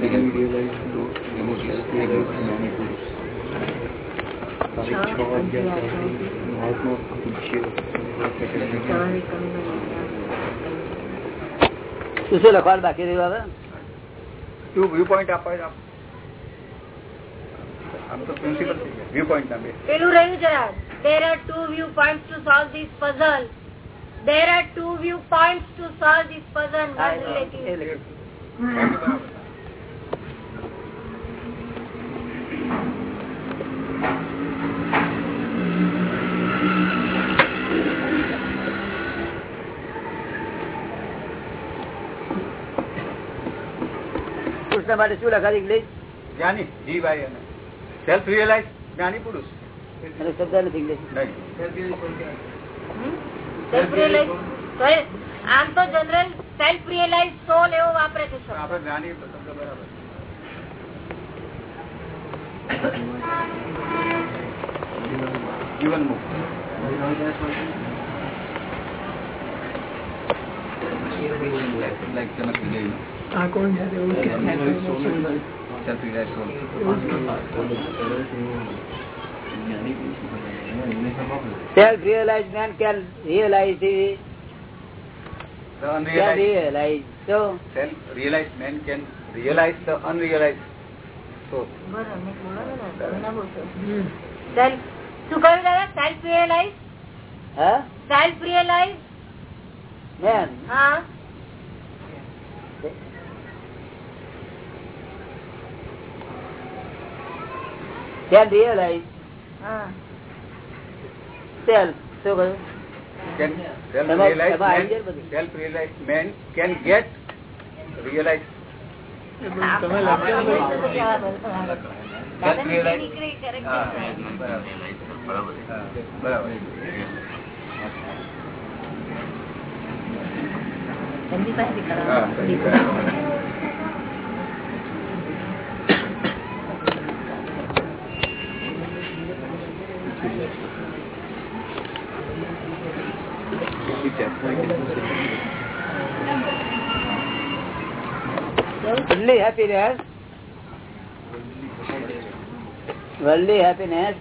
શું લખવાનું બાકી રહ્યું હવે ટુ વ્યૂ પોઈન્ટ આપવા આમ તો પ્રિન્સિપલ વ્યૂ પોઈન્ટ ના પેલું રહ્યું જરા there are two viewpoints to solve this puzzle there are two viewpoints to solve this puzzle one relative માટે શું લખાય ઇંગ્લિશ જ્ઞાની જી ભાઈ અને સેલ્ફ રિયલાઇઝ જ્ઞાની પુરુષ એટલે શબ્દ નથી ઇંગ્લિશ નહીં રિયલાઇઝ આમ તો જનરલ સેલ્ફ રિયલાઇઝ સોલ એવો વાપરે છે. આપણે જ્ઞાની શબ્દ બરાબર જીવન મુક્ત Like જનક વિજયનો. Self realized soul. Self realize man can realize The can unrealized realize તો self realized man can realize the unrealized soul. બરાબર, man can ને, તમે ના બોલશો. Self- શું કહ્યું દાદા self realize self realize man હા કેન રિયલાઇઝ હા સેલ્ફ શું Can self આવી man, self can get realize. આપણે બોલશો તો જવાબ હશે. દાદાની જે realized- નીકળી correct હા, છે. બરાબર હા, બરાબર એમની પાસેથી હા, કરાવો. Worldly happiness worldly happiness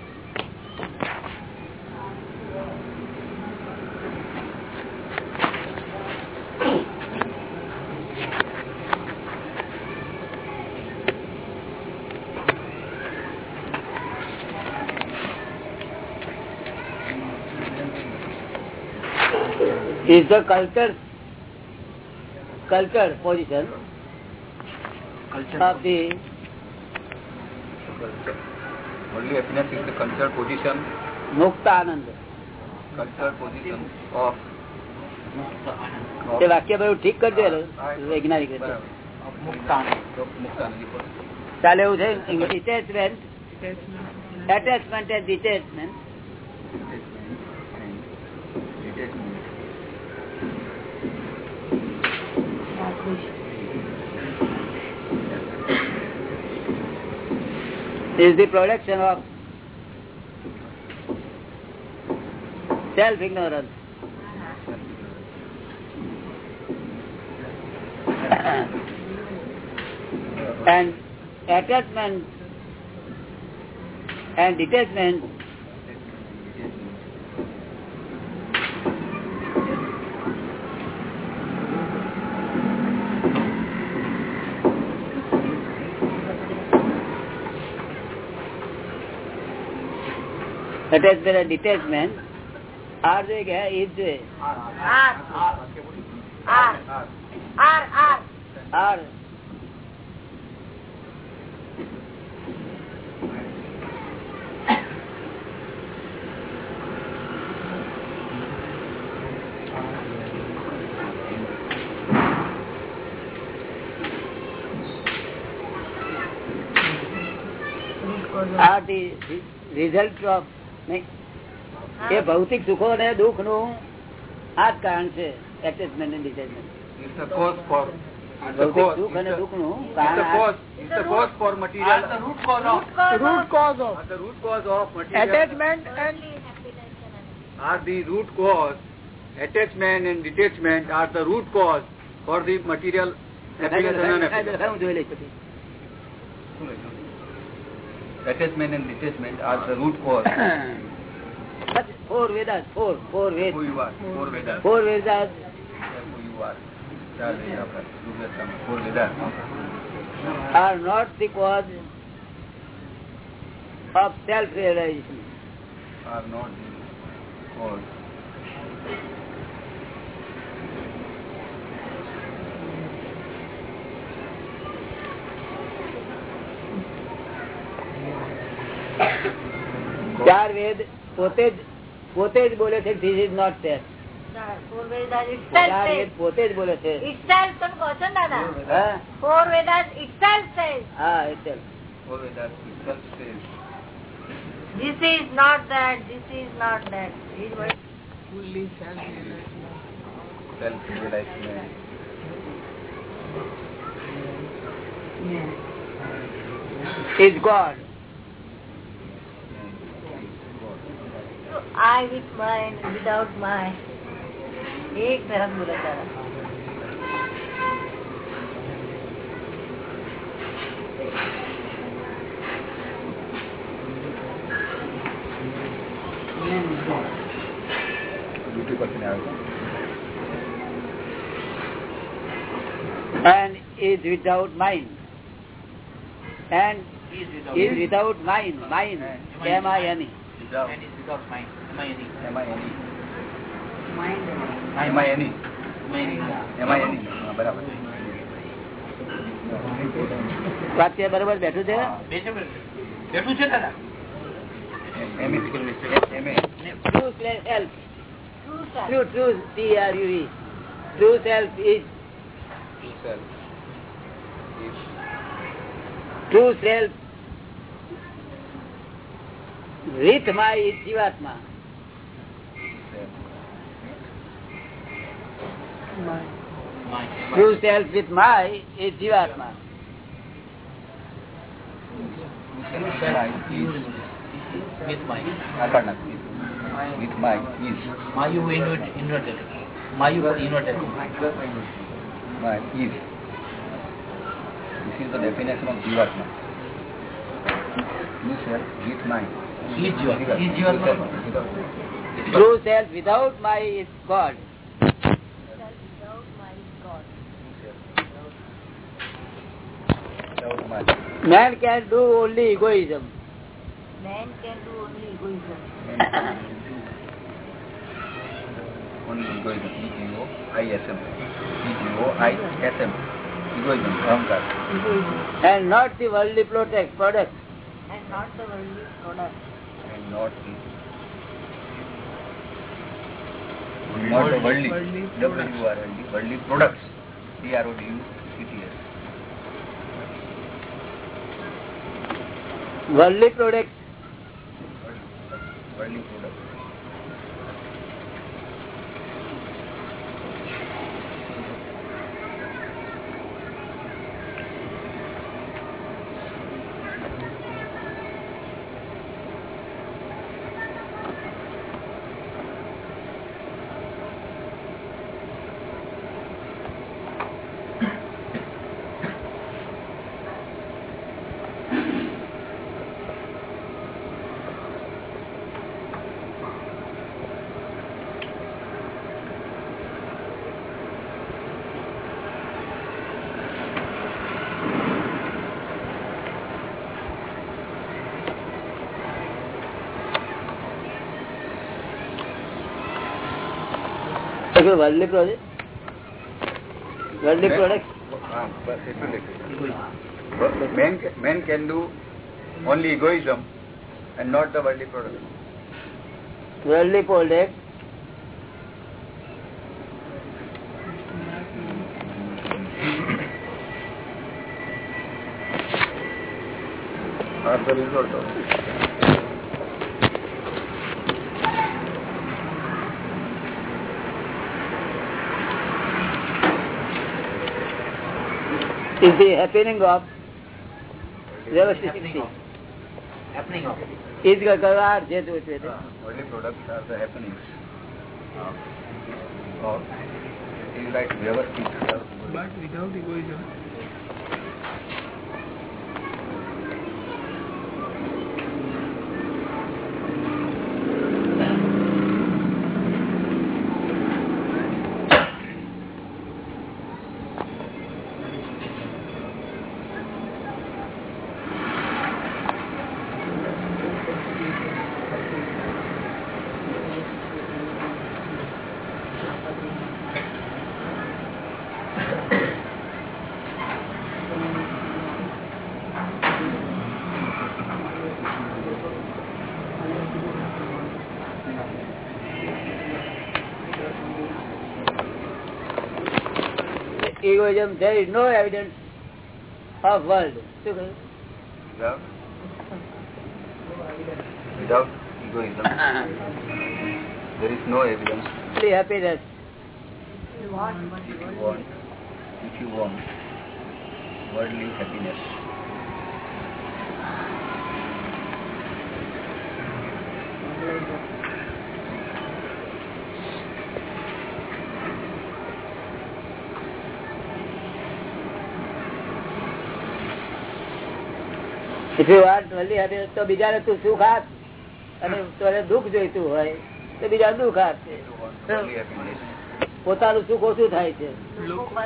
is the culture culture position of the Only happiness is the cultural position, મુક્ત આનંદ cultural position of તે વાક્ય બધું ઠીક કરજો વૈજ્ઞાનિક રીતે. ચાલે એવું છે detachment attachment and detachment is the production of self ignorance and attachment and detachment attachment and detachment are જોઈએ કે is જોઈએ r are the result of નહીં? એ ભૌતિક સુખો અને દુઃખનું આ જ કારણ છે detachment the cause for it's the ભૌતિક attachment and detachment are the root cause. That's four Vedas, four, four Vedas. Who you are, four Vedas. Four Vedas. Who you are. Four Vedas. Are not the cause of self-realization. Are not the cause ચાર વેદ પોતે જ પોતે જ બોલે છે this is not test. પોતે જ બોલે છે. Itself તમે I with mine, without mine. एक धर्म बोलत आला And is without mind. And is without, is without mind. Mind. M-I-N-E. Without. And is without mind. બરાબર વાક્ય બરોબર બેઠું છે બેઠું બેઠું છે દાદા. True, true, T-R-U-E. True self is, True self. True self with my જીવાત્મા self. Mind. true self with my is જીવાત્મા True self is With mind. આગળ નાખી. With my is. Mayu inverted. inverted. Mayu inverted. My is. This is the definition of Jivatma. True self with mind. Is Jivatma. Is True self without- my is God Man can do only egoism. Man can do only egoism. only egoism. E-G-O, I-S-M. E-G-O, I-S-M. Egoism, Ahamkar. Egoism. And not the worldly product. product. And not the worldly product. And not the... Not the worldly, W-R-L-D, worldly products, C-R-O-D-U, worldly product Worldly products. worldly product worldly product હા, બસ એટલું લખ્યું. Man, ca- man can do only egoism and not the worldly product. worldly product Answer is the happening of Happening વ્યવસ્થિત of. Happening of. is કરાર જે જોઈતું હોય તે. only products are the happenings. Or, you like વ્યવસ્થિત. But without egoism, egoism, there is no evidence of world. શું કહ્યું? Without, without egoism, there is no evidence. Only happiness. If you want, if you want worldly happiness, If you want only happiness, તો બીજાને તું સુખ આપ. અને તને દુઃખ જોઈતું હોય તો બીજા દુઃખ આપશે if you want worldly happiness, પોતાનું સુખ ઓછું થાય છે.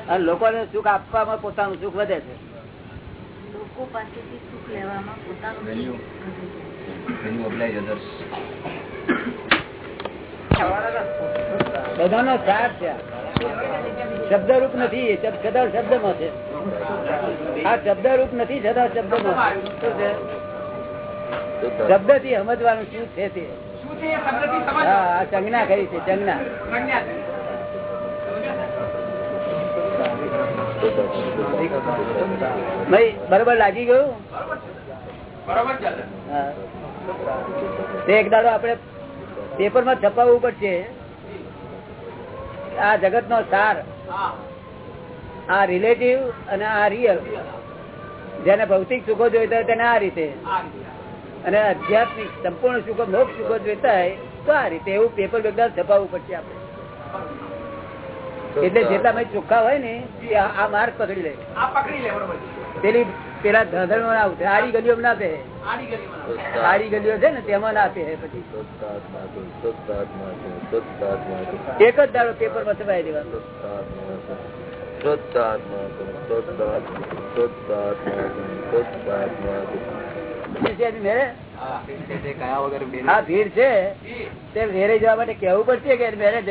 અને લોકોને સુખ આપવામાં પોતાનું સુખ વધે છે. લોકો પાસેથી સુખ લેવામાં પોતાનું બધાનો સાર છે. શબ્દરૂપ નથી શબ્દ શબ્દમાં છે. આ શબ્દરૂપ નથી જતા શબ્દ. શબ્દથી સમજવાનું શું છે તે? હા સંજ્ઞા કરી છે સંજ્ઞા. ભાઈ બરોબર લાગી ગયું? એક દાડો આપડે પેપરમાં છપાવવું પડશે. આ જગત નો સાર આ રિલેટિવ અને આ રિયલ જેને ભૌતિક સુખો જોઈતા હોય તેને આ રીતે. અને આધ્યાત્મિક સંપૂર્ણ સુખો મોક્ષ સુખો જોઈતા હોય તો આ રીતે એવું પેપર બેગદાર છપાવવું પડશે આપણે. એટલે જેટલા ભાઈ ચોખ્ખા હોય ને આ આ માર્ગ પકડી લે. પેલી પેલા ધંધણ ના ઉઠે આડી ગલીઓ ના પે આડી ગલીઓ છે ને તેમાં ના પે પછી. એક જ દાડો પેપરમાં છપાઈ દેવાનું. ભીડ છે તે વેરે જવા માટે કેવું પડશે કે મેરે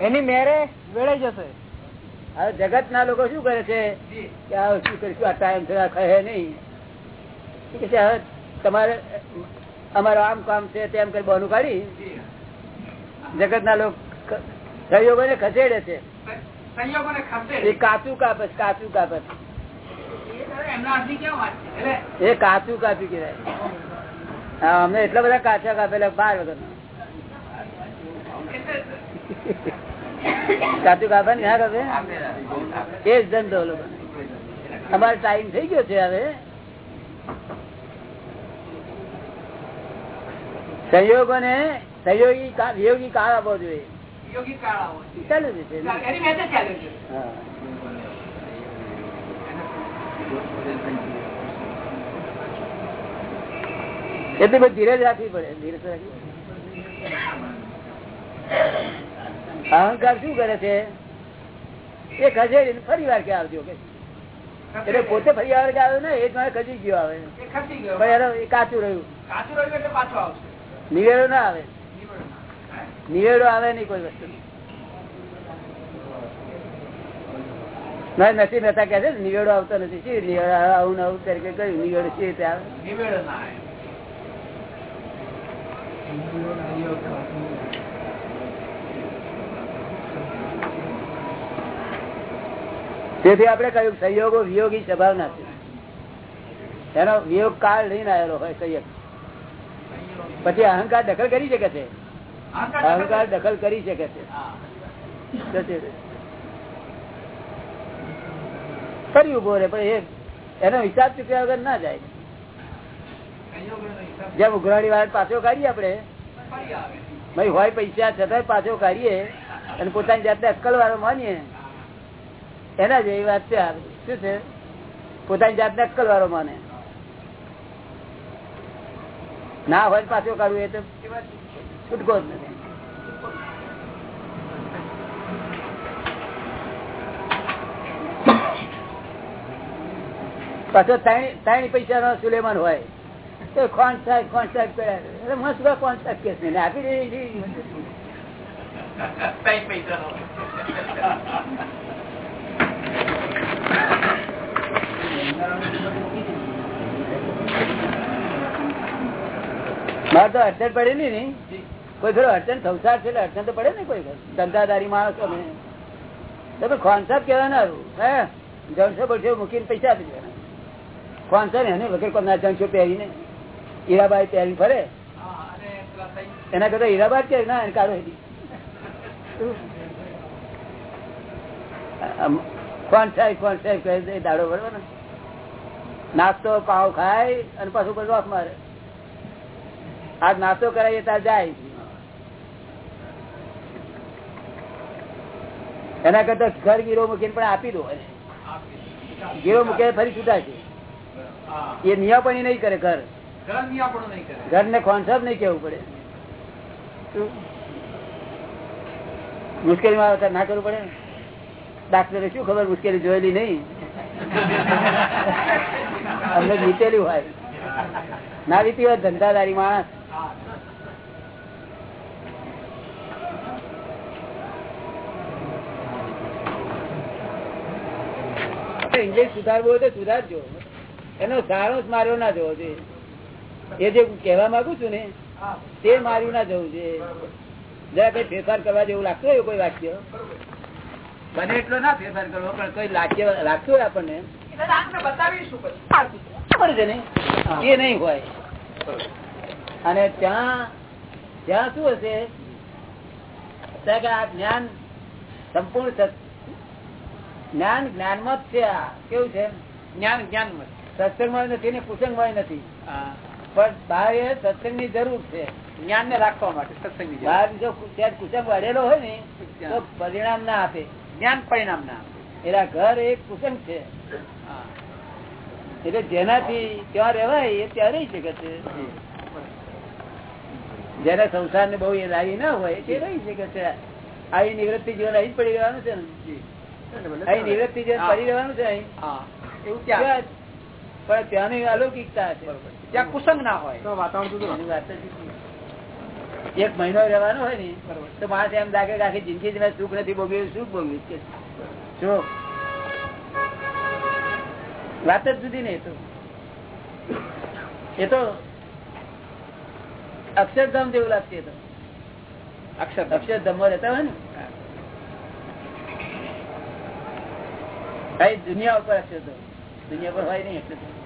એની મેરે વેળે જશે. હવે જગત ના લોકો શું કરે છે? કે આ શું કરીશું? આ ટાઈમ થયા કહે નહીં. કે છે હવે તમારે અમારું આમ કામ છે તેમ કરી બહુ કાઢી. જગત ના લોકો સહયોગો ને ખસેડે છે. એ કાચું કાપે છે, કાચું કાપે એ કાચું કાપી કહેવાય. અમને એટલા બધા કાચા કાપેલા બાર વગર કાચું કાપે ને કાપે. એ જ ધંધો અમારો ટાઈમ થઈ ગયો છે હવે. સંયોગો ને સહયોગી કા- વિયોગી કાળ આપવો જોઈએ. ચાલુ છે. એટલી બધી ધીરજ રાખવી પડે ધીરજ રાખવી અહંકાર શું કરે છે? એ ખસેડીને ફરી વાર કે આવજો કે. એટલે પોતે ફરી વાર કે આવ્યો ને એ જ મારે ખસી ગયો આવે. એનો એ કાચું રહ્યું. નિવેડો ના આવે. નિવેડો આવે નહીં કોઈ વસ્તુ. ના નથી મહેતા કે છે નિવેડો આવતો નથી. શું નિવેડો આવે? આવું તરીકે કયું નિવેડો છે રીતે આવે? તેથી આપણે કહ્યું સહયોગો વિયોગી સ્વભાવના છે. એનો વિયોગ કાળ લઈને આવેલો હોય સંયોગ પછી અહંકાર દખલ કરી શકે છે? અહંકાર દખલ કરી શકે છે. કરી ઊભો રે પણ એ એનો હિસાબ ચૂક્યા વગર ના જાય. જેમ ઉઘરાણી વાળા પાછો કાઢીએ આપડે ભાઈ હોય પૈસા છતાંય પાછો કાઢીએ અને પોતાની જાતને અક્કલ વાળો માનીએ. એના જેવી વાત છે શું છે? પોતાની જાતને અક્કલ વાળો માને. ના હોય પાછું કરવું એ તો છૂટકો જ નથી. પાછો ત્રણ પૈસા નો સુલેમાન હોય. તો કોન્ટ્રાક્ટ કોન્ટ્રાક્ટ કર્યા એટલે મને શું સાહેબ કેસ નહીં આપી દે મારે તો અડચણ પડેલી ને. કોઈ થોડો અડચણ સંસાર છે એટલે અડચણ તો પડે ને કોઈ ધંધાદારી માણસ તમે ખોનસાબ કહેવાના હે? જણસો બળસો મૂકીને પૈસા આપી દેવાના. ખોનસા એને વગર કોમના જણસો પહેરીને હીરાબાઈ પહેરી ફરે. એના કરતા હીરાબાદ કે ના એને કાઢો સાહેબ સાહેબ કહે દાડો ભરવા ને નાસ્તો પાવ ખાય અને પાછું બધું આપ મારે આજ નાસ્તો કરાવીએ ત્યાં જાય. એના કરતા ઘર ગીરો મૂકીને પણ આપી દો. ગીરો મૂકે ફરી છૂટાશે. એ નિયાપણી નહીં કરે ઘર. ઘર ને કોન્સેપ્ટ નહીં કેવું પડે? મુશ્કેલીમાં આવે ના કરવું પડે ડાક્ટરે શું ખબર મુશ્કેલી જોયેલી નહીં? અમને જીતેલી હોય. ના રીતિ હોય ધંધાદારી માણસ. ઇંગ્લિશ સુધારવું હોય તો સુધારજો. એનો સારો માર્યો ના જવો જોઈએ. એ જે કહેવા માંગુ છું ને તે માર્યું ના જવું જોઈએ. જરા કઈ ફેરફાર કરવા જેવું લાગતું હોય કોઈ વાક્ય? બને એટલો ના ફેરફાર કરવો પણ કોઈ લાગ્ય લાગતું હોય આપણને? બતાવીશું છે ને? એ નહીં હોય. અને ત્યાં ત્યાં શું હશે? આ જ્ઞાન સંપૂર્ણ જ્ઞાન જ્ઞાનમાં જ છે આ. કેવું છે જ્ઞાન જ્ઞાનમાં સત્સંગમાં નથી ને કુસંગમાં નથી. પણ બહાર એ સત્સંગની જરૂર છે. જ્ઞાન ને રાખવા માટે સત્સંગની બહાર જો ત્યાં કુસંગ વળેલો હોય ને તો પરિણામ ના આપે. જ્ઞાન પરિણામ ના આપે. એના ઘર એક કુસંગ છે. એટલે જેનાથી ત્યાં રહેવાય એ ત્યાં રહી શકે છે. જેને સંસાર ને બહુ એ લાવી ના હોય તે રહી શકે છે. આવી નિવૃત્તિ જીવન અહીં પડી રહેવાનું છે અહીં નિવૃત્તિ જીવન પડી રહેવાનું છે અહીં? એવું ત્યાં પણ ત્યાંની અલૌકિકતા છે. ત્યાં કુસંગ ના હોય. વાતાવરણ વાત એક મહિનો રહેવાનો હોય ને તો માણસ એમ લાગે કે આખી જિંદગી મેં સુખ નથી ભોગવ્યું સુખ ભોગવ્યું? કે જો વાત જ જુદી ને એ તો. એ તો અક્ષરધામ જેવું લાગશે અક્ષર અક્ષરધામ. માં રહેતા હોય ને? દુનિયા ઉપર અક્ષરધામ. દુનિયા પર હોય નહીં અક્ષરધામ.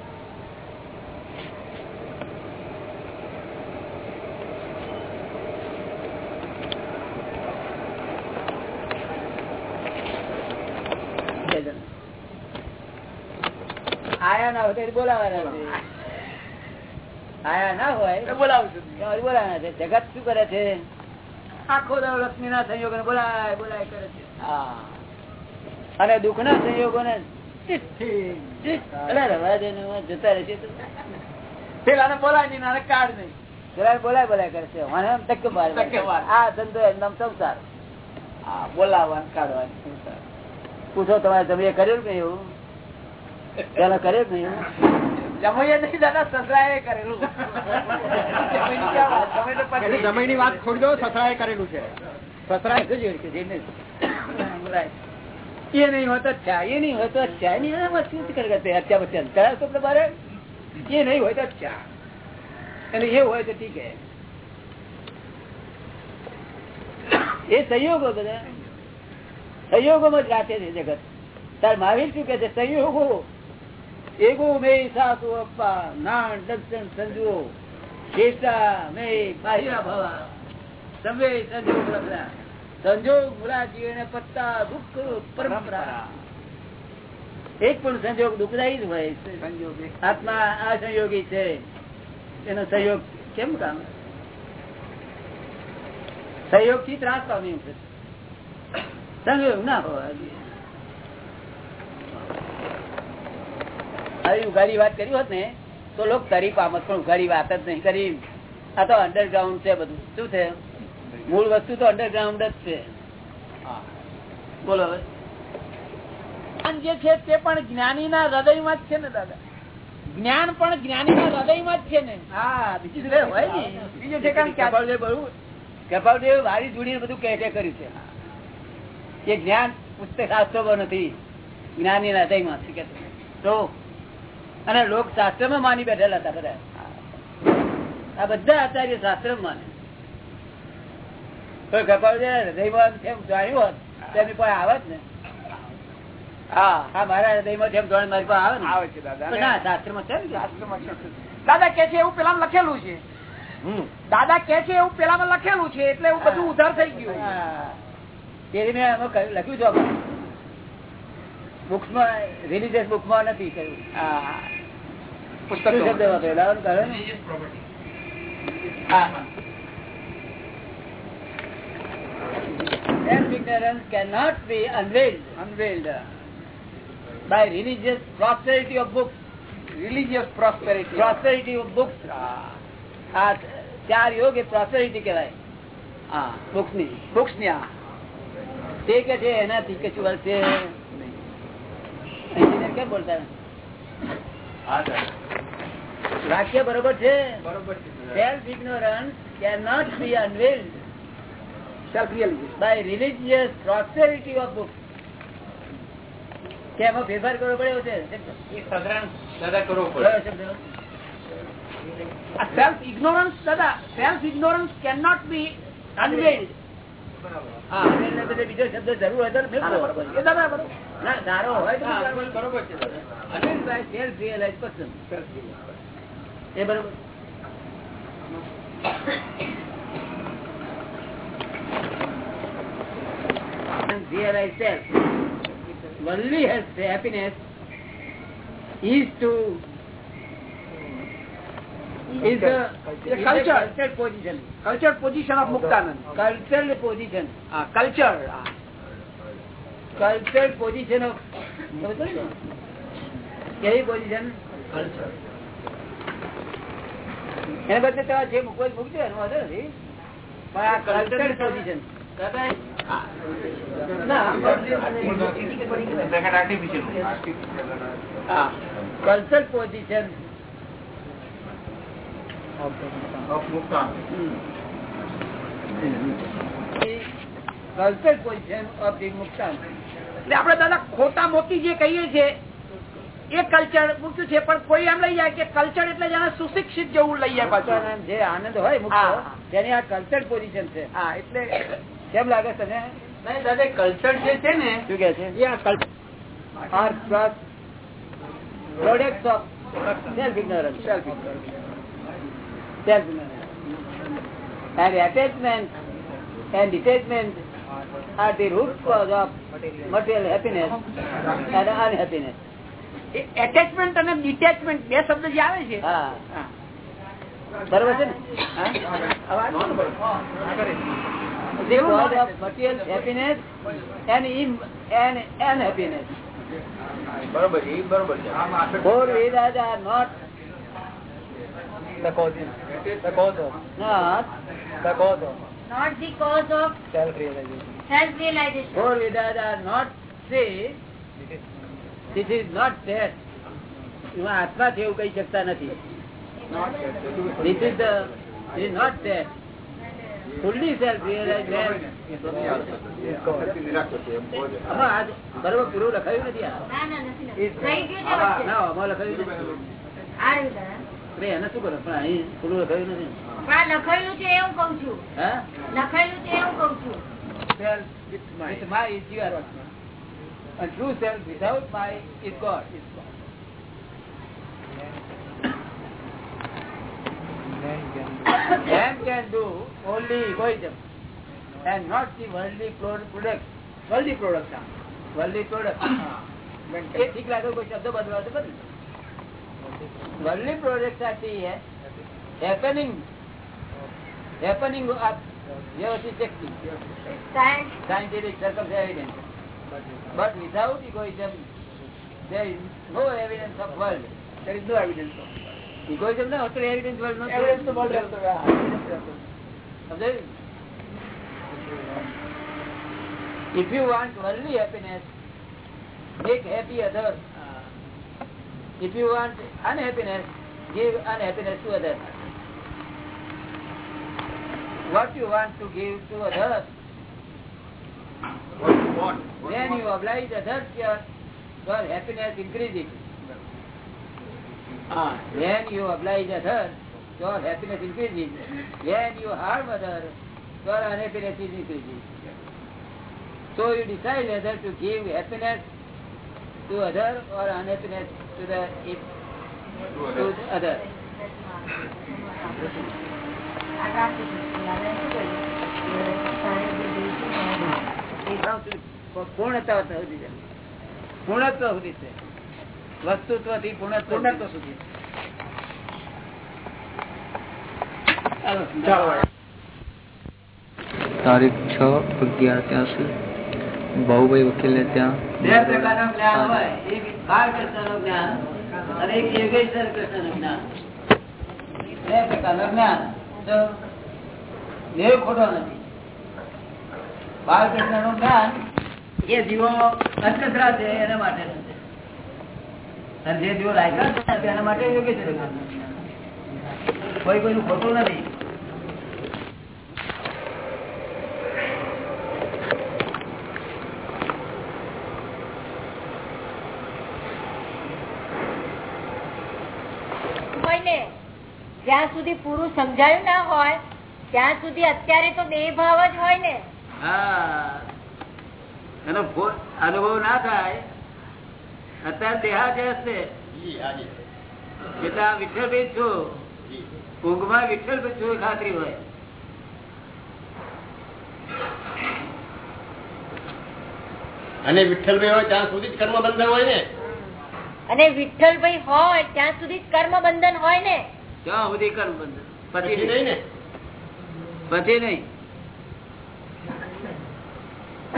આયા ના હોય બોલાવાના છે. આયા ના હોય. બોલાવું છું. બોલાવાના છે. જગત શું કરે છે? આખો દાડો લક્ષ્મી ના સંયોગો બોલાય બોલાય કરે છે. અને દુઃખ ના સંયોગો ને રવા જતા રહેશે પેલા બોલાય નહીં નાને કાઢ નહીં પેલા બોલાય બોલાય કરે છે. એમ આ ધંધો એમનો સંસાર. બોલાવવાનું કાઢવાનું સંસાર. પૂછો તમારે તમે કર્યું કે એવું? પેલા કરે જ નહીં વાત છોડી દો સસરાએ કરેલું છે. સસરાએ કર્યું કે જેને બોલાય. એ હોય તો અને એ હોય તો ઠીક હે. એ સંયોગો બધા. સંયોગોમાં જ રાખે છે જગત. તાર મહાવીર શું કે છે? સંયોગો. એગો મે સાસુ અપ્પા નાણ દક્ષિણ સંજુઓ શેષા મે બાહિરા ભવા સવે સંજોગ લખલા સંજોગ મુલા ને પત્તા દુઃખ પરંપરા. એક પણ સંજોગ દુઃખદાયી જ હોય સંજોગ આત્મા આ સંયોગી છે. એનો સહયોગ કેમ કામ? સહયોગથી ત્રાસ પામ્યું છે. સંયોગ ના હોવા જોઈએ. આવી ઉઘાડી વાત કરી હોત ને તો લોકો તરી પામત પણ ઉઘાડી વાત જ નહીં કરી. આ તો અંડરગ્રાઉન્ડ છે બધું. શું છે? મૂળ વસ્તુ તો અંડરગ્રાઉન્ડ જ છે. બોલો જ્ઞાન જે છે તે પણ જ્ઞાની ના હૃદયમાં જ છે ને દાદા. જ્ઞાન પણ જ્ઞાની ના હૃદયમાં જ છે ને. હા બીજું હોય ને. બીજું ઠેકાણું વારી જોડીને બધું કહે કર્યું છે. એ જ્ઞાન પુસ્તક શાસ્ત્રો નથી જ્ઞાની હૃદયમાં શીખે તો અને લોક શાસ્ત્રમાં માની બેઠેલા હતા બધા. આ બધા આચાર્ય શાસ્ત્ર માને. કોઈ કપાળ હૃદયમાં કેમ જાણ્યું હોત? તેની પાસે આવે જ ને. હા. હા મારા હૃદયમાં જેમ જાણે મારી પાસે આવે ને. આવે છે દાદા. તો ના શાસ્ત્રમાં છે? શાસ્ત્રમાં છે. દાદા કે છે એવું પેલા લખેલું છે. દાદા કે છે એવું પેલામાં લખેલું છે એટલે એવું બધું ઉધાર થઈ ગયું. હા. તે મેં લખ્યું છે. બુક્સમાં રિલીજીયસ બુકમાં નથી કહ્યું હા. શું શબ્દ પુસ્તકો વાપર્યો? લાવો ને કહો ને. Religious property. હા. Self-ignorance cannot be unveiled Unveiled. by religious prosperity of books. Religious prosperity. Prosperity of books. હા. આ ચાર યોગ એ prosperity કહેવાય હા. books ની Books ની આ. તે કે છે એનાથી કશું વર્ષે engineer કેમ બોલતા વાક્ય બરોબર છે બરોબર છે. Self ignorance cannot be unveiled Self realization. by religious prosperity of books કે એમાં ફેરફાર કરવો પડે છે એ કરવો પડે શબ્દ? આ self ignorance દાદા self ignorance cannot be unveiled. હા હવે એને બદલે બીજો શબ્દ જરૂર હોય તો દાદા બરોબર. એ બરોબર realize self. Only has happiness is to is the The culture. cultured position. Cultured position of Muktanand. Cultural position. હા, culture. હા. Cultured પોઝિશન ને? કેવી પોઝિશન એને બદલે તમારે જે મૂકવા મૂકજો એનો વાંધો નથી. પણ આ culture position culture position culture position of the મુક્તાન એટલે આપણે દાદા ખોટા મોતી જે કહીએ છીએ એ કલ્ચર મૂક્યું છે પણ કોઈ એમ લઈ જાય કે કલ્ચર એટલે જેને સુશિક્ષિત જેવું લઈ જાય પાછું જે આનંદ હોય તેની આ કલ્ચર પોઝિશન છે હા એટલે કેમ લાગે છે તને નહીં દાદા કલ્ચર જે છે ને શું કે છે એ આ culture. are plus products of self-ignorance. Self-ignorance. Self-ignorance. And attachment and detachment are the root cause of material happiness and unhappiness. એ એટેચમેન્ટ અને ડિટેચમેન્ટ બે શબ્દ જે આવે છે. બરોબર છે ને હા? અવાજ બરોબર. The cause of material happiness and in and unhappiness. બરોબર એ બરોબર છે Vedas are not The cause is- the cause of- not the cause of Not the cause of self-realization. self-realization. four Vedas are not say this is not that એમાં આત્મા છે એવું કહી શકતા નથી this is the this is not that fully self realized man બરોબર પૂરું લખાયું નથી આ લખાયું નથી એને શું કરો પણ અહીં પૂરું લખાયું નથી લખાયેલું છે એવું કઉ છું હા લખાયેલું છે એવું કઉ છું self with my is your and true self without my is God. Man can do only egoism and not the worldly pro- product. Worldly product. હા. Worldly product. એ ઠીક લાગે કોઈ શબ્દ બદલાવ તો બદલ વર્લ્ડલી પ્રોડક્ટ આથી હેપનિંગ happening વ્યવસ્થિત શક્તિ Science. scientific circumstantial. But without egoism, there is no evidence of world. There is no evidence of Egoism no, after evidence world no. evidence of world. If you want worldly happiness, make happy others. If you want unhappiness, give unhappiness to others. What you want to give to others, What you want? then you oblige others, your, your happiness increases. Ah, when you oblige others, your happiness increases. When you harm others, your unhappiness increases. So you decide whether to give happiness to other or unhappiness to the if, to the other. પૂર્ણતા સુધી છે પૂર્ણત્વ સુધી છે વસ્તુત્વથી પૂર્ણત્વ પૂર્ણત્વ સુધી તારીખ છ અગિયાર ત્યાંસી બાહુભાઈ વકીલ ને ત્યાં બે પ્રકારનું જ્ઞાન ખોટો નથી. બાળકૃષ્ણનું જ્ઞાન એ જીવો અકસરા છે એના માટે જે જીવો લાયકાત એના માટે યોગેશ્વર કોઈ કોઈનું ખોટું નથી હોય ને જ્યાં સુધી પૂરું સમજાયું ના હોય ત્યાં સુધી અત્યારે તો દેહ ભાવ જ હોય ને. એનો અનુભવ ના થાય. અત્યારે દેહાદ્યાસ છે એટલે વિઠ્ઠલભાઈ છું. ઊંઘમાં વિઠ્ઠલભાઈ છું ખાતરી હોય. અને વિઠ્ઠલભાઈ હોય ત્યાં સુધી જ કર્મ બંધન હોય ને? અને વિઠ્ઠલભાઈ હોય ત્યાં સુધી જ કર્મ બંધન હોય ને. ત્યાં સુધી કરવું બંધન પછી નહીં. ને? પછી નહીં.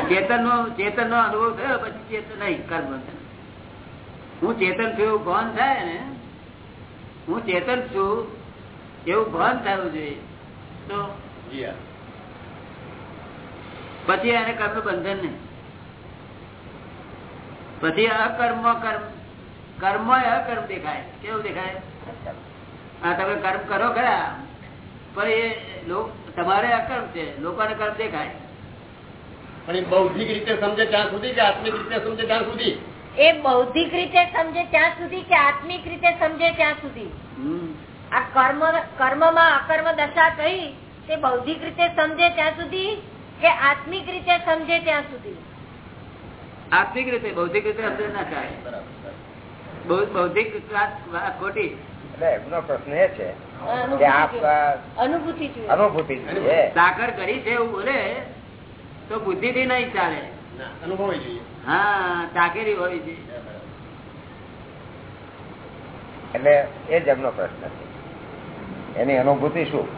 ચેતન નો ચેતન નો અનુભવ થયો પછી ચેતન નહીં કર્મ બંધન હું ચેતન છું એવું ભાન થાય ને હું ચેતન છું એવું ભાન થવું જોઈએ. તો? પછી એને કર્મ બંધન નહીં. પછી અકર્મ કર્મ. કર્મ અકર્મ દેખાય. કેવું દેખાય? તમે કર્મ કરો ખરા. પણ એ તમારે અકર્મ છે. લોકોને કર્મ દેખાય. પણ એ બૌદ્ધિક રીતે સમજે ત્યાં સુધી કે આત્મિક રીતે સમજે ત્યાં સુધી? એ બૌદ્ધિક રીતે સમજે ત્યાં સુધી કે આત્મિક રીતે સમજે ત્યાં સુધી? આ કર્મ કર્મમાં અકર્મ દશા કહી તે બૌદ્ધિક રીતે સમજે ત્યાં સુધી કે આત્મિક રીતે સમજે ત્યાં સુધી? આત્મિક રીતે બૌદ્ધિક રીતે સમજે ના થાય. બૌદ્ધિક વાત વાત ખોટી. એમનો પ્રશ્ન એ છે કે આપ અનુભૂતિ જોઈએ. અનુભૂતિ સાકર કરી છે એવું બોલે તો બુદ્ધિ થી નહીં ચાલે. ના, જોઈએ. હા ચાકેરી હોવી છે એટલે એ જ એમનો પ્રશ્ન છે. એની અનુભૂતિ શું?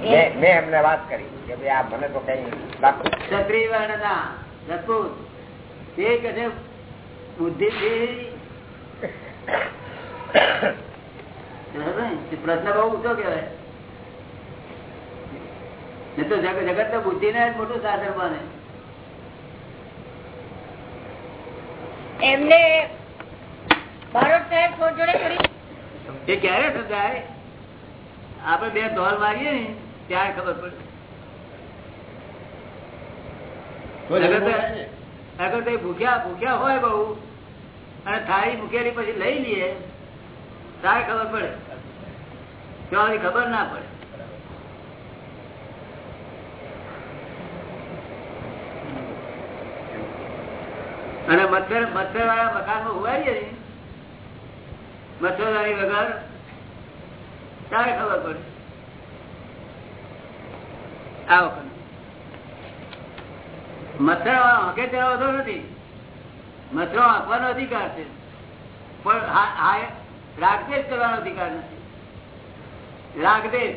મેં મેં એમને વાત કરી કે ભાઈ આ મને તો કઈ. ક્ષત્રિય વર્ણના રજપૂત તે કે છે બુદ્ધિ પ્રશ્ન બહુ ઊંચો કેવાય નહીં તો જગત તો બુદ્ધિ ને મોટું સાધન બને એમને એ ક્યારે સમજાય આપડે બે ધોલ મારીએ ને ત્યારે ખબર પડે. તો અગર ભૂખ્યા ભૂખ્યા હોય બહુ અને થાળી મૂકેલી પછી લઈ લઈએ ત્યારે ખબર પડે? ત્યાં ખબર ના પડે? અને મચ્છર મચ્છર વાળા મકાનમાં ઉગાડીએ ને મચ્છરદારી વગર ત્યારે ખબર પડે? આ વખત મચ્છર હકે તેનો વધુ નથી. મચ્છરો આપવાનો અધિકાર છે. પણ હા- રાગદેશ કરવાનો અધિકાર નથી. રાગદેશ.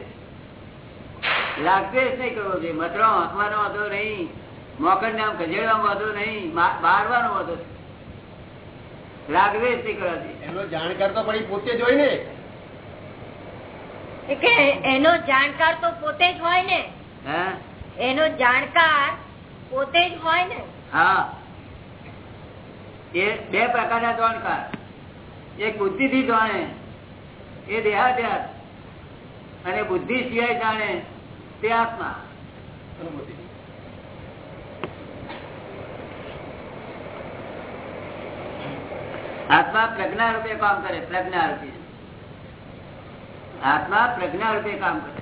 રાગદેશ નહીં કરવો જોઈએ. મતરો હાંકવાનો વાંધો નહીં. મોકર ને આમ ખસેડવાનો વાંધો નહીં. મા- વાંધો રાગદેશ નહીં કરવા જોઈએ એનો જાણકાર તો પડી પોતે જ હોય ને. કે એનો જાણકાર તો પોતે જ હોય ને. હે? એનો જાણકાર પોતે જ હોય ને. હા. એ બે પ્રકારના જાણકાર. એક બુદ્ધિ થી જાણે, એ દેહાધ્યાસ અને બુદ્ધિ સિવાય જાણે તે આત્મા. આત્મા પ્રજ્ઞા રૂપે કામ કરે પ્રજ્ઞા રૂપે આત્મા પ્રજ્ઞા રૂપે કામ કરે.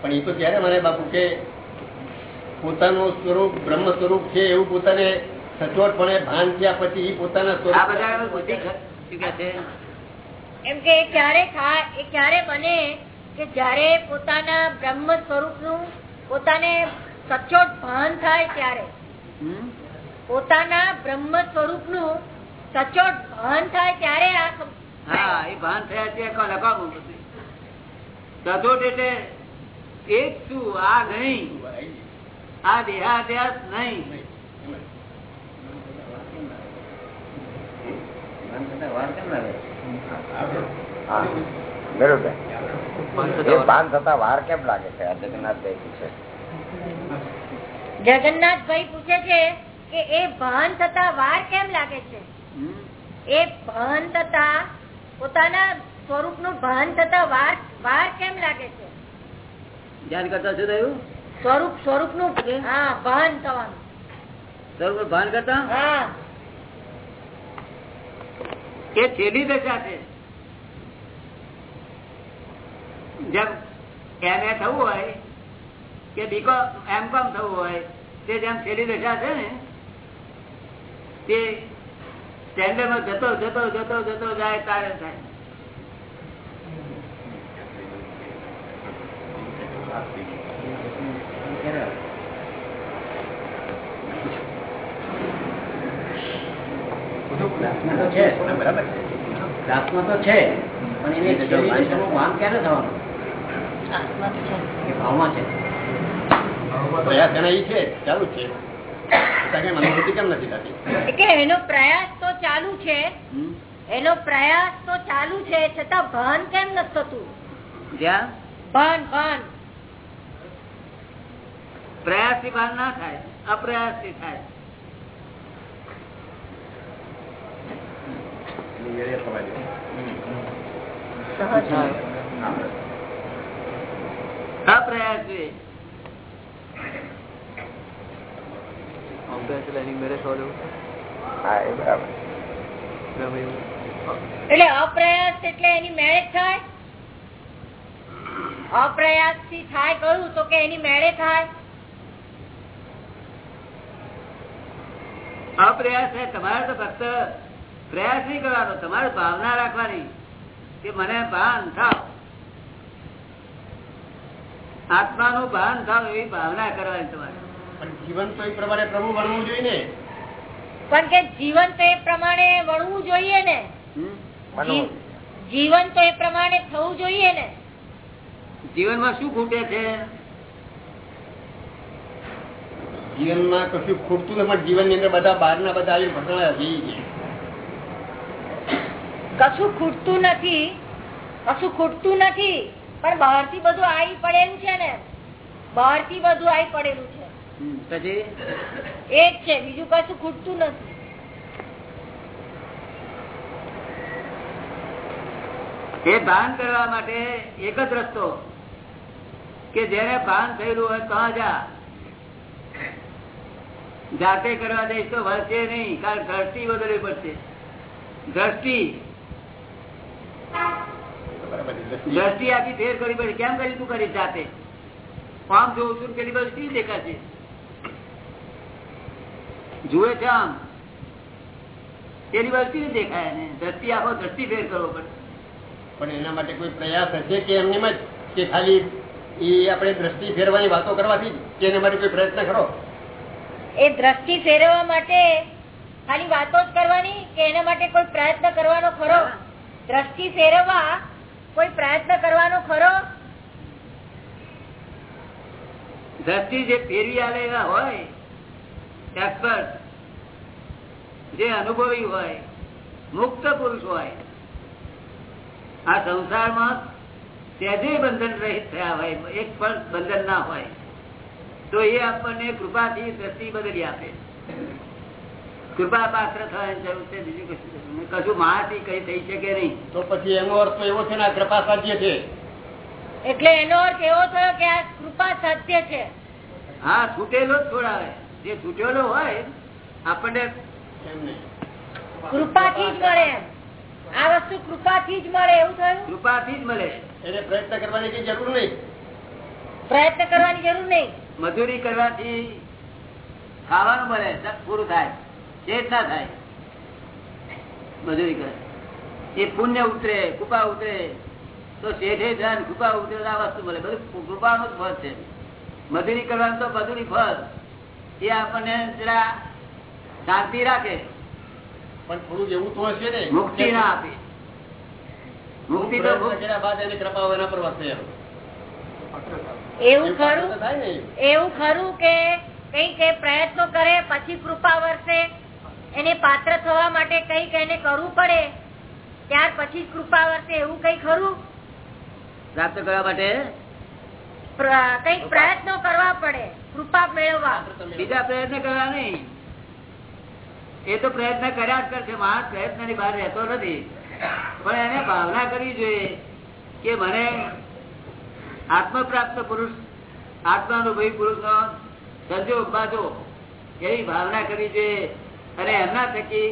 પણ એ તો ત્યારે મને બાપુ કે પોતાનું સ્વરૂપ બ્રહ્મ સ્વરૂપ છે એવું પોતાને સચોટપણે ભાન થયા પછી એ પોતાના સ્વરૂપ એમ કે ક્યારે થાય એ ક્યારે બને કે જયારે પોતાના બ્રહ્મ સ્વરૂપનું પોતાને સચોટ ભાન થાય ત્યારે? પોતાના બ્રહ્મ સ્વરૂપનું સચોટ ભાન થાય ત્યારે આ હા એ ભાન થયા છે લગાવું સચોટ એટલે એક છું આ નહીં. આ દેહાદ્યાસ નહીં. બરોબર થતા વાર. કેમ લાગે છે? જગન્નાથભાઈ પૂછે જગન્નાથભાઈ પૂછે છે કે એ ભાન થતા વાર કેમ લાગે છે? એ ભાન થતા પોતાના સ્વરૂપનું ભાન થતા વાર વાર કેમ લાગે છે? ધ્યાન કરતા શું થયું સ્વરૂપ સ્વરૂપનું હા ભાન થવાનું. સ્વરૂપ ભાન કરતા? હા. એ છેલ્લી દશા છે. જેમ એમ એ થવું હોય કે બીકોમ એમ કોમ થવું હોય, તે જેમ છેલ્લી દશા છે ને, તે સ્ટેન્ડર્ડમાં જતો જતો જતો જતો જાય તારે થાય. પ્રાર્થના તો છે પણ એને દશાનું ક્યારે થવાનું? ભાવમાં છે. પ્રયાસ એનો પ્રયાસ તો ચાલુ છે. એનો પ્રયાસ તો ચાલુ છે છતાં ભાન કેમ નથી થતું? ભાન ભાન. પ્રયાસથી ભાન ના થાય અપ્રયાસથી થાય. એટલે અપ્રયાસ એટલે એની મેળે થાય? અપ્રયાસથી થાય કયું? તો કે એની મેળે થાય? અપ્રયાસ છે તમારે તો ફક્ત પ્રયાસ નહીં કરવાનો તમારે ભાવના રાખવાની કે મને ભાન થાવ. આત્માનું ભાન થાવ એવી ભાવના કરવાની તમારે. પણ જીવન તો એ પ્રમાણે પ્રભુ બનવું જોઈએ ને. પણ કે જીવન તો એ પ્રમાણે વળવું જોઈએ ને? જીવન તો એ પ્રમાણે થવું જોઈએ ને? જીવનમાં શું ખૂટે છે? જીવનમાં કશું ખૂટતું નથી પણ જીવનની અંદર બધા બહારના બધા આવી ભસણા જઈ છે કશું ખૂટતું નથી કશું ખૂટતું નથી પણ બહારથી બધું આવી પડેલું છે ને. બહારથી બધું આવી પડેલું છે. પછી? એ જ છે બીજું કશું ખૂટતું નથી. એ ભાન કરવા માટે એક જ રસ્તો કે જેને ભાન થયેલું હોય તો જા. જાતે કરવા દઈશ તો ભરશે નહીં કારણ દ્રષ્ટિ બદલવી પડશે. દ્રષ્ટિ. દ્રષ્ટિ આખી ફેર કરી પડે. કેમ કરી તું કરી જાતે આમ જોઉં છું પેલી બાજુ કેવી દેખાશે? જુએ છે આમ. પેલી બાજુ કેવી દેખાય ને દ્રષ્ટિ આખો દ્રષ્ટિ ફેર કરવો પડે. પણ એના માટે કોઈ પ્રયાસ હશે કે એમની જ કે ખાલી એ આપણે દ્રષ્ટિ ફેરવાની વાતો કરવાથી જ એના માટે કોઈ પ્રયત્ન ખરો? એ દ્રષ્ટિ ફેરવવા માટે ખાલી વાતો જ કરવાની કે એના માટે કોઈ પ્રયત્ન કરવાનો ખરો? દ્રષ્ટિ ફેરવવા કોઈ પ્રયત્ન કરવાનો ખરો? દ્રષ્ટિ જે ફેરવી આલે એવા હોય એક્સપર્ટ જે અનુભવી હોય, મુક્ત પુરુષ હોય, આ સંસારમાં સહેજે બંધન રહિત થયા હોય, એક પણ બંધન ના હોય, તો એ આપણને કૃપાથી દ્રષ્ટિ બદલી આપે. કૃપા પાત્ર થવાની જરૂર છે બીજું કશું કશું માણસથી કઈ થઈ શકે નહીં. તો પછી એનો અર્થ એવો છે ને આ કૃપા સાધ્ય છે? એટલે એનો અર્થ એવો થયો કે આ કૃપા સાધ્ય છે. હા છૂટેલો જ છોડાવે જે છૂટેલો હોય આપણને કૃપાથી જ મળે એમ. આ વસ્તુ કૃપાથી જ મળે એવું થયું? કૃપાથી જ મળે. એને પ્રયત્ન કરવાની જરૂર નહીં. પ્રયત્ન કરવાની જરૂર નહીં. મજૂરી કરવાથી ખાવાનું મળે પૂરું થાય. ચેત ના થાય. મજૂરી કરે. એ પુણ્ય ઉતરે કૃપા ઉતરે તો શેઠે ધન કૃપા ઉતરે આ વસ્તુ મળે બધું કૃપાનું જ ફળ છે. મજૂરી કરવાનું તો મજૂરી ફળ. એ આપણને જરા શાંતિ રાખે. પણ થોડું એવું તો હશે ને. મુક્તિ ના આપે. મુક્તિ તો બાદ એની કૃપા એના પર વસે એવું ખરું? એવું ખરું કે કઈ કઈ પ્રયત્નો કરે પછી કૃપા વર્ષે એને પાત્ર થવા માટે કંઈક એને કરવું પડે ત્યાર પછી કૃપા વર્ષે એવું કઈ ખરું? પ્રાપ્ત કરવા માટે? કંઈક પ્રયત્નો કરવા પડે કૃપા મેળવવા. બીજા પ્રયત્ન કરવા નહીં. એ તો પ્રયત્ન કર્યા જ કરશે માણસ પ્રયત્નની બહાર રહેતો નથી. પણ એને ભાવના કરવી જોઈએ કે મને આત્મ પ્રાપ્ત પુરુષ આત્માનુભવી પુરુષ નો સંજોગ બાજુ એવી ભાવના કરવી જોઈએ અને એમના થકી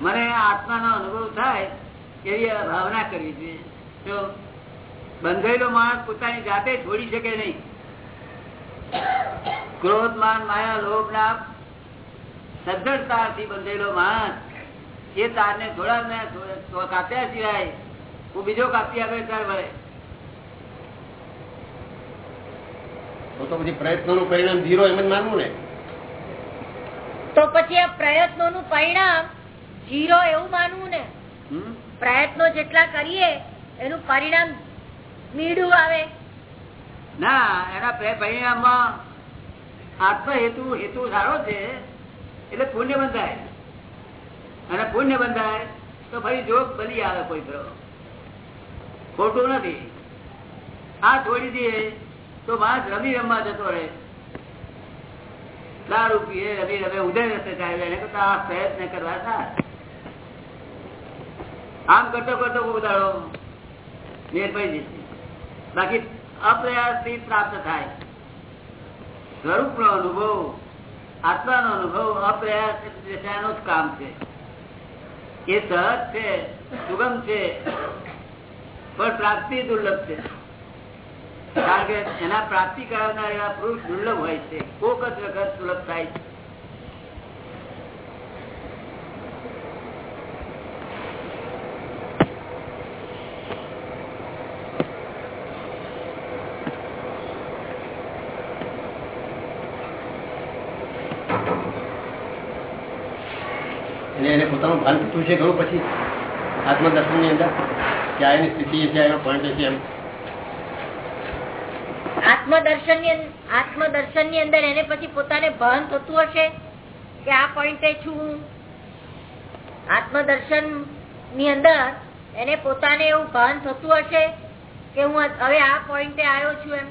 મને આત્માનો અનુભવ થાય એવી ભાવના કરવી જોઈએ. તો બંધાયેલો માણસ પોતાની જાતે છોડી શકે નહીં. ક્રોધ માન માયા લોભ ના સદ્ધર તારથી બંધેલો માણસ એ તાર ને થોડા કાપ્યા સિવાય હું બીજો કાપી આવે ત્યારે ભરે તો પછી પ્રયત્નો નું પરિણામ ઝીરો એમ જ માનવું ને. તો પછી આ પ્રયત્નો નું પરિણામ જીરો એવું માનવું ને? પ્રયત્નો જેટલા કરીએ એનું પરિણામ મીડું આવે. ના એના પરિણામમાં આત્મ હેતુ હેતુ સારો છે એટલે પુણ્ય બંધાય. અને પુણ્ય બંધાય તો ફરી જોગ બની આવે કોઈ તો. ખોટું નથી. આ છોડી દે તો માણસ રમી રમવા જતો રહે. દારૂ પીએ, રમી રવે ઉદય રસ્તે જાય એને કરતા આ પ્રયત્ન કરવા ના આમ કરતો કરતો ઉદાડો દાડો પડી જશે. બાકી અપ્રયાસ પ્રાપ્ત થાય. સ્વરૂપ નો અનુભવ, આત્માનો અનુભવ અપ્રયાસ દિશાનું જ કામ છે. એ સહજ છે, સુગમ છે, પણ પ્રાપ્તિ દુર્લભ છે. કારણ કે એના પ્રાપ્તિ કરાવનાર એવા પુરુષ દુર્લભ હોય છે. કોક જ વખત સુલભ થાય છે. એને પોતાનું ભાન અંદર. કે એની સ્થિતિ છે, એનો પોઈન્ટ છે એમ. આત્મદર્શનની આત્મદર્શનની અંદર એને પછી પોતાને ભાન થતું હશે? કે આ પોઈન્ટે છું આત્મદર્શનની અંદર એને પોતાને એવું ભાન થતું હશે કે હું હવે આ પોઈન્ટે આવ્યો છું એમ?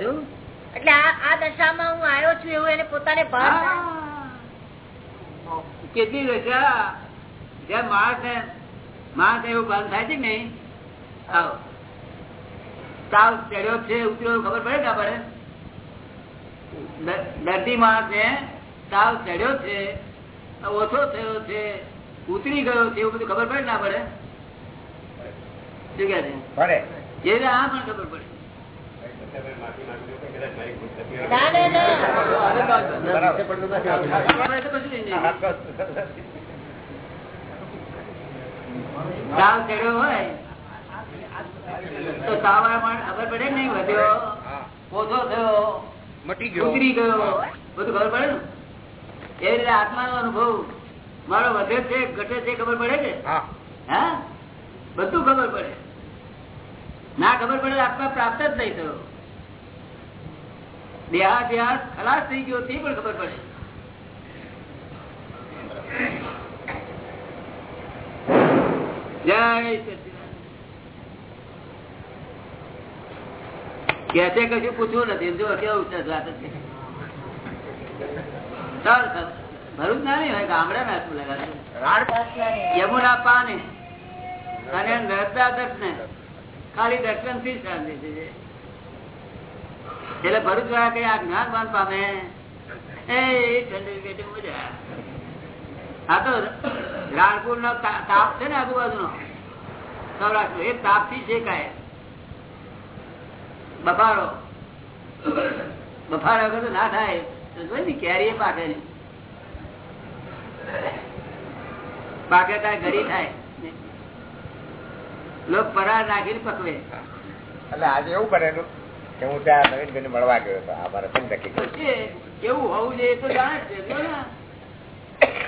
છું? એટલે આ આ દશામાં હું આવ્યો છું એવું એને પોતાને ભાન. કેટલી દશા જેમ માણસ ને માણસ એવું ભાન થાય છે નહીં? આવો. તાવ ચડ્યો છે ઉતર્યો ખબર પડે ના પડે દર્દી માણસ ને તાવ ચડ્યો છે ઓછો થયો છે ઉતરી ગયો છે એવું બધું ખબર પડે ના પડે? શું કે છે? પડે. એ આ પણ ખબર પડે. તાવ ચડ્યો હોય તો ખબર પડે નહીં વધ્યો? ઓછો થયો મટી ઉતરી ગયો. બધું ખબર પડે ને? એ રીતે આત્માનો અનુભવ. મારો વધે છે ઘટે છે ખબર પડે કે હા. હા? બધું ખબર પડે. ના ખબર પડે તો આત્મા પ્રાપ્ત જ નહીં થયો. દેહાધ્યાસ ખલાસ થઈ ગયો તે પણ ખબર પડે. જય કે છે કશું પૂછવું નથી. જો કેવું છે ભરૂચ ના નહીં ગામડા ના શું લગાડે યમુના પાને. અને નર્મદા દર્શન. ખાલી દર્શનથી શાંતિ છે. એટલે ભરૂચ વાળા કઈ આ જ્ઞાન બાંધ પામે? એ ઠંડી મજા આ તો રાણપુર નો તાપ છે ને આજુબાજુનો. સૌરાષ્ટ્ર એ તાપથી શેકાય. બફારો બફાડો વગર તો ના થાય. તો જોઈ ને કેરી પાકે નહીં. પાકે થાય ઘડી થાય. લોક પરાર રાખીને પકવે. એટલે આજે એવું બનેલું કે હું ત્યાં નવીનભાઈ ને મળવા ગયો હતો. આ મારે પણ નક્કી કેવું હોવું જોઈએ તો જાણે જ છે.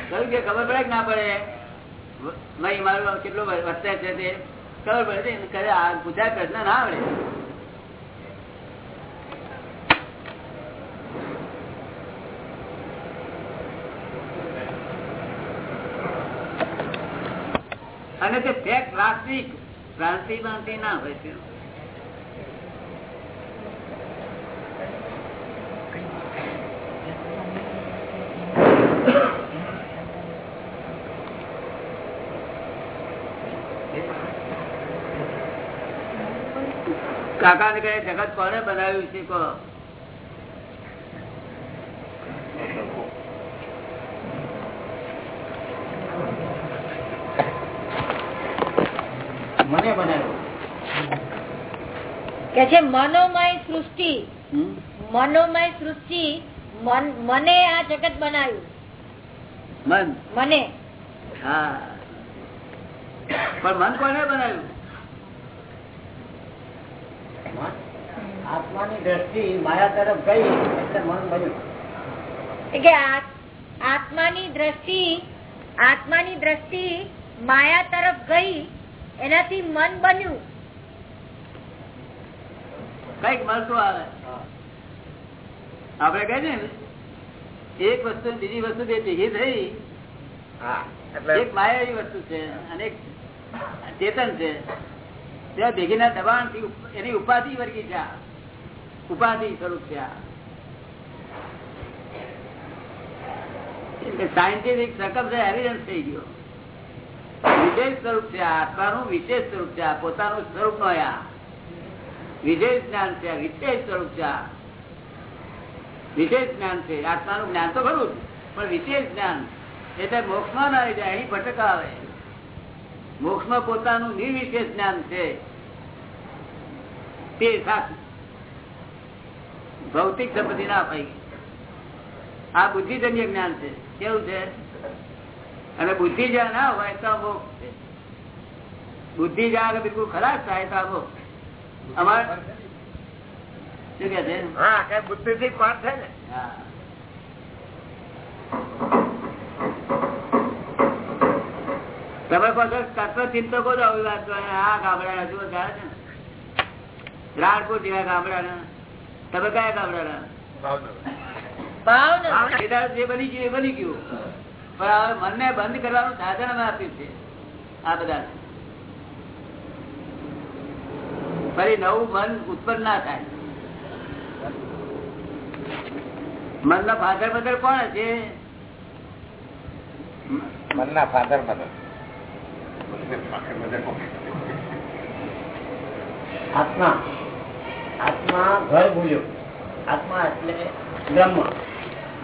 કહ્યું કે ખબર પડે કે ના પડે? મય મારું કેટલો વર્તે છે તે? ખબર પડે છે કરે આ ગુજરાત પ્રશ્ન ના આવડે. અને તે ફેક્ટ વાસ્તવિક ભ્રાંતિ ભ્રાંતિ ના હોય છે. કાકા ને કહે, જગત કોને બનાવ્યું છે, કહો? મને બનાવ્યો. કે છે મનોમય સૃષ્ટિ મનોમય સૃષ્ટિ મને આ જગત બનાવ્યું. મન? મને. હા. પણ મન કોને બનાવ્યું? આત્માની દ્રષ્ટિ માયા તરફ ગઈ એટલે મન બન્યું. કે આત્માની દ્રષ્ટિ આત્માની દ્રષ્ટિ માયા તરફ ગઈ એનાથી મન બન્યું. કંઈક મળતું આવે. આપડે કહીએ ને એક વસ્તુ બીજી વસ્તુ બે ભેગી થઈ. એક માયાવી વસ્તુ છે અને એક ચેતન છે. ત્યાં ભેગીના દબાણથી એની ઉપાધિ વર્ગી છે ઉપાધિ સ્વરૂપ છે સાયન્ટિફિક સકમ છે એવિડન્સ થઈ ગયો. વિશેષ સ્વરૂપ છે, આત્માનું વિશેષ સ્વરૂપ છે પોતાનું સ્વરૂપ નો વિજય જ્ઞાન છે વિશેષ સ્વરૂપ છે વિશેષ જ્ઞાન છે, આત્માનું જ્ઞાન તો ખરું પણ વિશેષ જ્ઞાન એટલે મોક્ષમાં ના જાય, એની ભટક આવે. મોક્ષમાં પોતાનું નિર્વિશેષ જ્ઞાન છે. તે સાચું ભૌતિક સંપત્તિ ના અપાઈ આ બુદ્ધિજન્ય જ્ઞાન છે. કેવું છે? અને બુદ્ધિ જ્યાં ના હોય તો મોક્ષ છે બુદ્ધિ જ્યાં બિલકુલ ખરાબ થાય તો મોક્ષ અમારે શું કે છે? હા બુદ્ધિ થી પાર થાય ને. તમે પાસે તત્વ ચિંતકો જ આવી વાત આ ગામડા હજુ જાય છે ને. રાણપુર જેવા ગામડા તમે કયા ગામડા ભાવનગર. જે બની ગયું એ બની ગયું. પણ હવે મનને બંધ કરવાનું સાધન અમે આપ્યું છે આ બધા ફરી નવું મન ઉત્પન્ન ના થાય. મન ના ફાધર બદલ કોણ છે? મનના ફાધર બદલ આત્મા. આત્મા ઘર ભૂલ્યો. આત્મા એટલે બ્રહ્મ.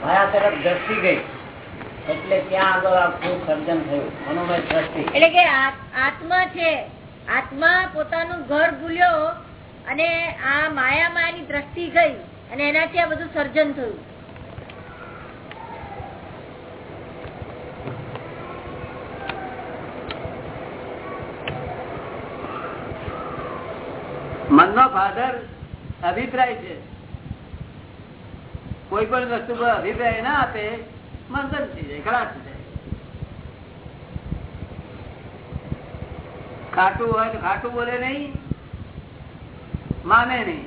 મારા તરફ દ્રષ્ટિ ગઈ. એટલે ત્યાં આગળ આખું સર્જન થયું મનોમય દ્રષ્ટિ. એટલે કે આત્મા છે આત્મા પોતાનું ઘર ભૂલ્યો અને આ માયા માયાની દ્રષ્ટિ ગઈ અને એનાથી આ બધું સર્જન થયું. મનનો ફાધર અભિપ્રાય છે. કોઈ પણ વસ્તુ પર અભિપ્રાય ના આપે બંધ થઈ જાય ખરાબ થઈ જાય. ખાટું હોય તો ખાટું બોલે નહીં માને નહીં.